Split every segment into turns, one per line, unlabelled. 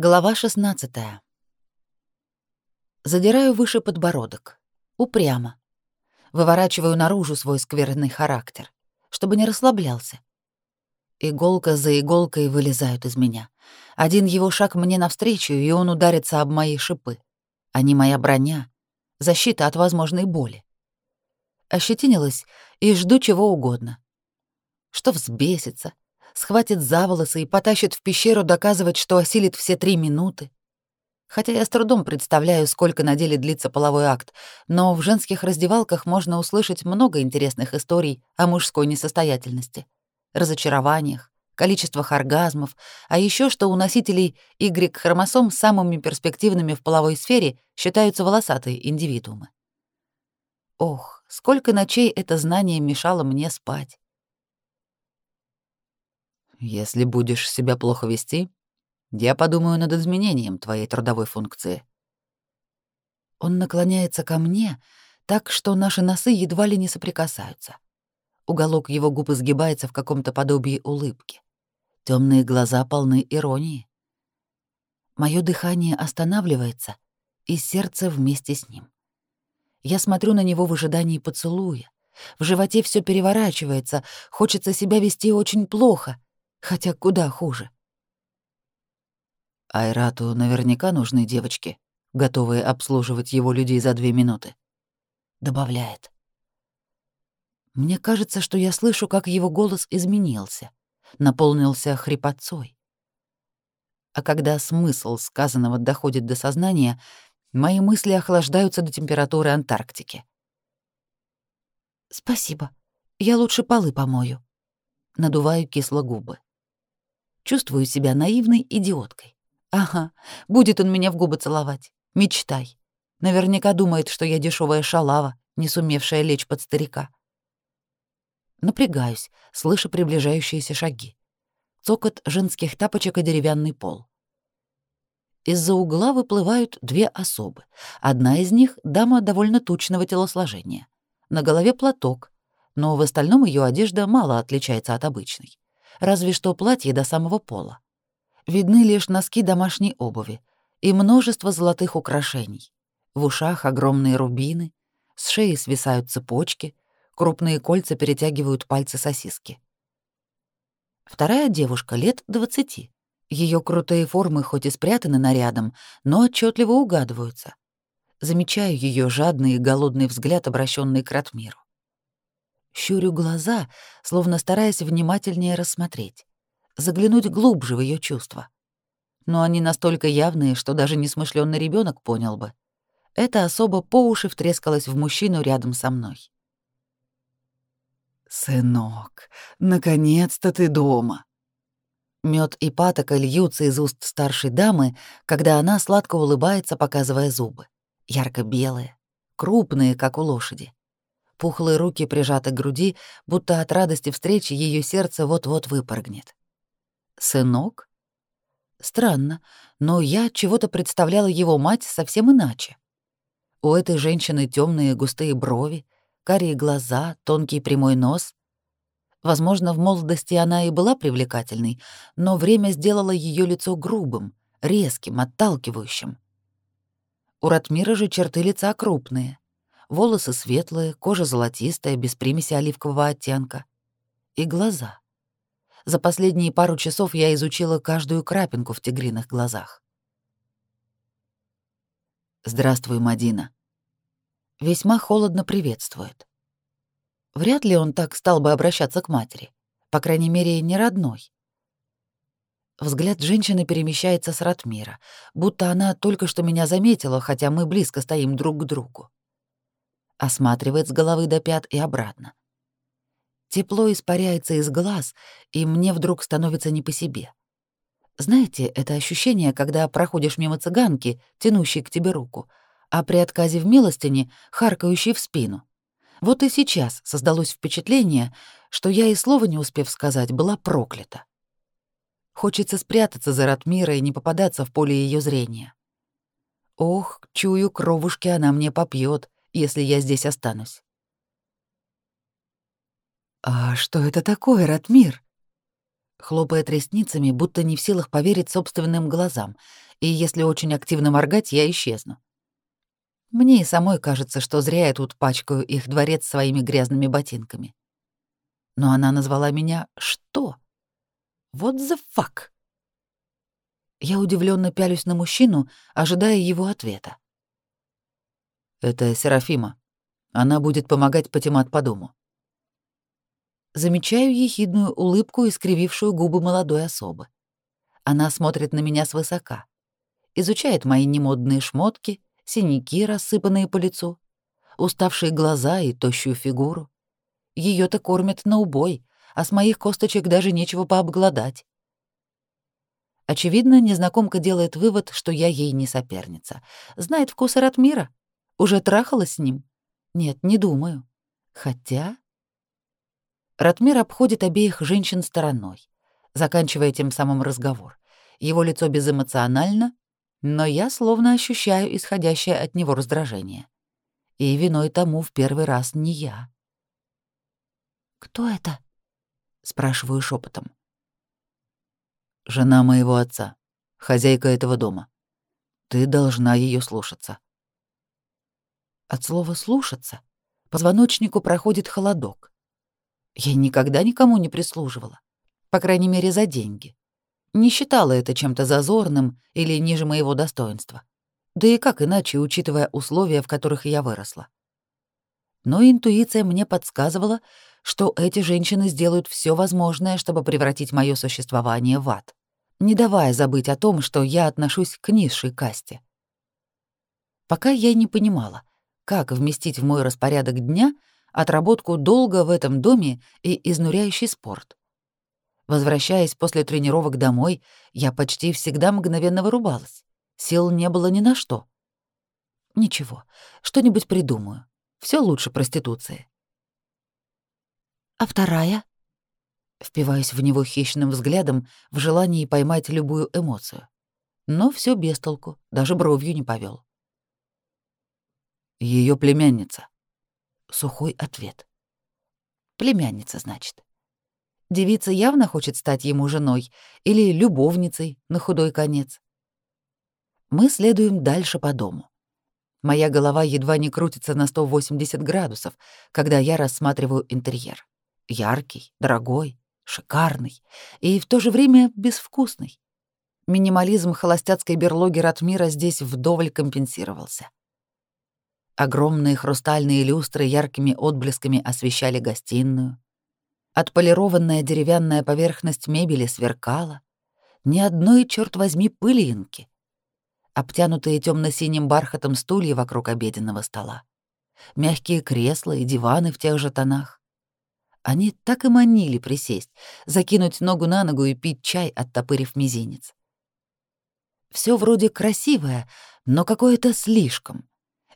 Глава 16. Задираю выше подбородок. Упрямо. Выворачиваю наружу свой скверный характер, чтобы не расслаблялся. Иголка за иголкой вылезают из меня. Один его шаг мне навстречу, и он ударится об мои шипы. Они моя броня, защита от возможной боли. Ощетинилась и жду чего угодно. Что взбесится, схватит за волосы и потащит в пещеру доказывать, что осилит все три минуты. Хотя я с трудом представляю, сколько на деле длится половой акт, но в женских раздевалках можно услышать много интересных историй о мужской несостоятельности, разочарованиях, количествах оргазмов, а еще что у носителей Y-хромосом самыми перспективными в половой сфере считаются волосатые индивидуумы. Ох, сколько ночей это знание мешало мне спать.
Если будешь себя плохо вести, я подумаю над изменением твоей трудовой функции.
Он наклоняется ко мне, так что наши носы едва ли не соприкасаются. Уголок его губ изгибается в каком-то подобии улыбки. Темные глаза полны иронии. Мое дыхание останавливается, и сердце вместе с ним. Я смотрю на него в ожидании поцелуя. В животе все переворачивается, хочется себя вести очень плохо — Хотя куда хуже.
Айрату наверняка нужны девочки, готовые обслуживать его людей за две минуты.
Добавляет. Мне кажется, что я слышу, как его голос изменился, наполнился хрипотцой. А когда смысл сказанного доходит до сознания, мои мысли охлаждаются до температуры Антарктики. «Спасибо. Я лучше полы помою». Надуваю кисло губы. Чувствую себя наивной идиоткой. Ага, будет он меня в губы целовать. Мечтай. Наверняка думает, что я дешевая шалава, не сумевшая лечь под старика. Напрягаюсь, слыша приближающиеся шаги. Цокот женских тапочек и деревянный пол. Из-за угла выплывают две особы. Одна из них — дама довольно тучного телосложения. На голове платок, но в остальном ее одежда мало отличается от обычной разве что платье до самого пола. Видны лишь носки домашней обуви и множество золотых украшений. В ушах огромные рубины, с шеи свисают цепочки, крупные кольца перетягивают пальцы сосиски. Вторая девушка лет двадцати. Ее крутые формы хоть и спрятаны нарядом, но отчетливо угадываются. Замечаю ее жадный и голодный взгляд, обращенный к Ратмиру. Щурю глаза, словно стараясь внимательнее рассмотреть, заглянуть глубже в ее чувства. Но они настолько явные, что даже несмышленный ребенок понял бы. Это особо по уши втрескалась в мужчину рядом со мной.
«Сынок, наконец-то ты дома!»
Мед и патока льются из уст старшей дамы, когда она сладко улыбается, показывая зубы. Ярко-белые, крупные, как у лошади. Пухлые руки прижаты к груди, будто от радости встречи ее сердце вот-вот выпрыгнет. Сынок? Странно, но я чего-то представляла его мать совсем иначе. У этой женщины темные густые брови, карие глаза, тонкий прямой нос. Возможно, в молодости она и была привлекательной, но время сделало ее лицо грубым, резким, отталкивающим. У Ратмира же черты лица крупные, волосы светлые, кожа золотистая, без примеси оливкового оттенка. И глаза. За последние пару часов я изучила каждую крапинку в тигриных глазах.
«Здравствуй, Мадина».
Весьма холодно приветствует. Вряд ли он так стал бы обращаться к матери. По крайней мере, не родной. Взгляд женщины перемещается с Ратмира, будто она только что меня заметила, хотя мы близко стоим друг к другу осматривает с головы до пят и обратно. Тепло испаряется из глаз, и мне вдруг становится не по себе. Знаете, это ощущение, когда проходишь мимо цыганки, тянущей к тебе руку, а при отказе в милостине харкающей в спину. Вот и сейчас создалось впечатление, что я и слова не успев сказать, была проклята. Хочется спрятаться за Ратмира и не попадаться в поле ее зрения. Ох, чую, кровушки она мне попьет, если я здесь останусь.
«А что это такое, Ратмир?»
Хлопает ресницами, будто не в силах поверить собственным глазам, и если очень активно моргать, я исчезну. Мне и самой кажется, что зря я тут пачкаю их дворец своими грязными ботинками. Но она назвала меня «что?» Вот the fuck? Я удивленно пялюсь на мужчину, ожидая его ответа.
Это Серафима. Она будет помогать Патимат по дому.
Замечаю ехидную улыбку, искривившую губы молодой особы. Она смотрит на меня свысока, изучает мои немодные шмотки, синяки, рассыпанные по лицу, уставшие глаза и тощую фигуру. Ее то кормят на убой, а с моих косточек даже нечего пообглодать. Очевидно, незнакомка делает вывод, что я ей не соперница. Знает вкус Ратмира. Уже трахалась с ним? Нет, не думаю. Хотя... Ратмир обходит обеих женщин стороной, заканчивая тем самым разговор. Его лицо безэмоционально, но я словно ощущаю исходящее от него раздражение. И виной тому в первый раз не я. «Кто это?» — спрашиваю шепотом.
«Жена моего отца, хозяйка этого дома. Ты должна ее слушаться».
От слова «слушаться» позвоночнику проходит холодок. Я никогда никому не прислуживала, по крайней мере, за деньги. Не считала это чем-то зазорным или ниже моего достоинства. Да и как иначе, учитывая условия, в которых я выросла. Но интуиция мне подсказывала, что эти женщины сделают все возможное, чтобы превратить мое существование в ад, не давая забыть о том, что я отношусь к низшей касте. Пока я не понимала, как вместить в мой распорядок дня отработку долга в этом доме и изнуряющий спорт. Возвращаясь после тренировок домой, я почти всегда мгновенно вырубалась. Сил не было ни на что. Ничего, что-нибудь придумаю. Все лучше проституции. А вторая? Впиваюсь в него хищным взглядом в желании поймать любую эмоцию. Но все без толку, даже бровью не повел.
Ее племянница.
Сухой ответ. Племянница, значит. Девица явно хочет стать ему женой или любовницей на худой конец. Мы следуем дальше по дому. Моя голова едва не крутится на 180 градусов, когда я рассматриваю интерьер. Яркий, дорогой, шикарный и в то же время безвкусный. Минимализм холостяцкой берлоги Ратмира здесь вдоволь компенсировался. Огромные хрустальные люстры яркими отблесками освещали гостиную. Отполированная деревянная поверхность мебели сверкала. Ни одной, черт возьми, пылинки. Обтянутые темно-синим бархатом стулья вокруг обеденного стола. Мягкие кресла и диваны в тех же тонах. Они так и манили присесть, закинуть ногу на ногу и пить чай, оттопырив мизинец. Все вроде красивое, но какое-то слишком.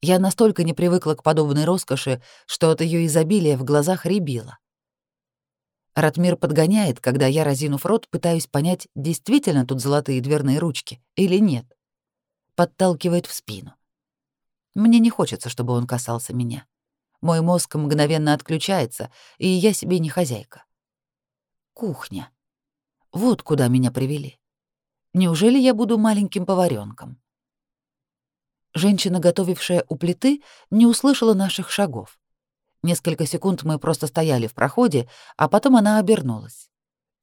Я настолько не привыкла к подобной роскоши, что от ее изобилия в глазах рябило. Ратмир подгоняет, когда я, разинув рот, пытаюсь понять, действительно тут золотые дверные ручки или нет. Подталкивает в спину. Мне не хочется, чтобы он касался меня. Мой мозг мгновенно отключается, и я себе не хозяйка. Кухня. Вот куда меня привели. Неужели я буду маленьким поваренком? Женщина, готовившая у плиты, не услышала наших шагов. Несколько секунд мы просто стояли в проходе, а потом она обернулась.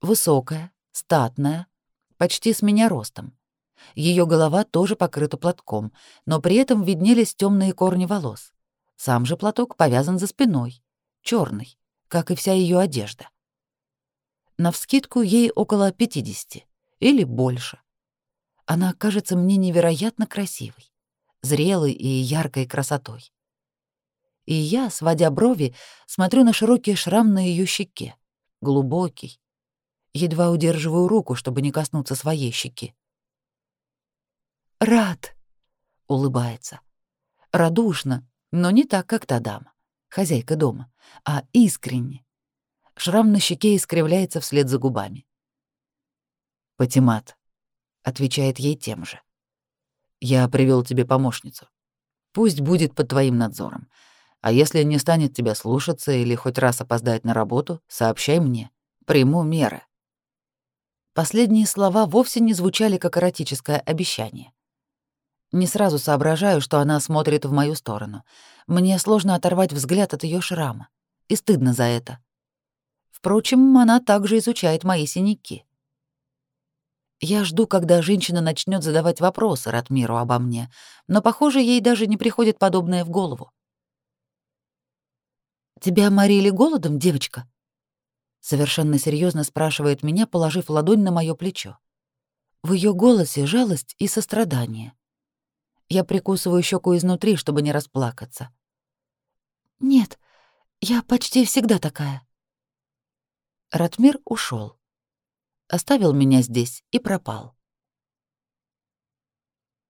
Высокая, статная, почти с меня ростом. Ее голова тоже покрыта платком, но при этом виднелись темные корни волос. Сам же платок повязан за спиной, черный, как и вся ее одежда. Навскидку ей около 50 или больше. Она кажется мне невероятно красивой зрелой и яркой красотой. И я, сводя брови, смотрю на широкий шрам на ее щеке, глубокий. Едва удерживаю руку, чтобы не коснуться своей щеки. «Рад!» — улыбается. Радушно, но не так, как та дама, хозяйка дома, а искренне. Шрам на щеке искривляется вслед за губами.
«Патимат», — отвечает ей тем же. Я привел тебе помощницу. Пусть будет под твоим надзором. А если не станет тебя слушаться или хоть раз опоздает на работу, сообщай мне. Приму меры.
Последние слова вовсе не звучали как эротическое обещание. Не сразу соображаю, что она смотрит в мою сторону. Мне сложно оторвать взгляд от ее шрама. И стыдно за это. Впрочем, она также изучает мои синяки. Я жду, когда женщина начнет задавать вопросы Ратмиру обо мне, но, похоже, ей даже не приходит подобное в голову. «Тебя морили голодом, девочка?» Совершенно серьезно спрашивает меня, положив ладонь на мое плечо. В ее голосе жалость и сострадание. Я прикусываю щеку изнутри, чтобы не расплакаться. «Нет, я почти всегда такая». Ратмир ушел, Оставил меня здесь и пропал.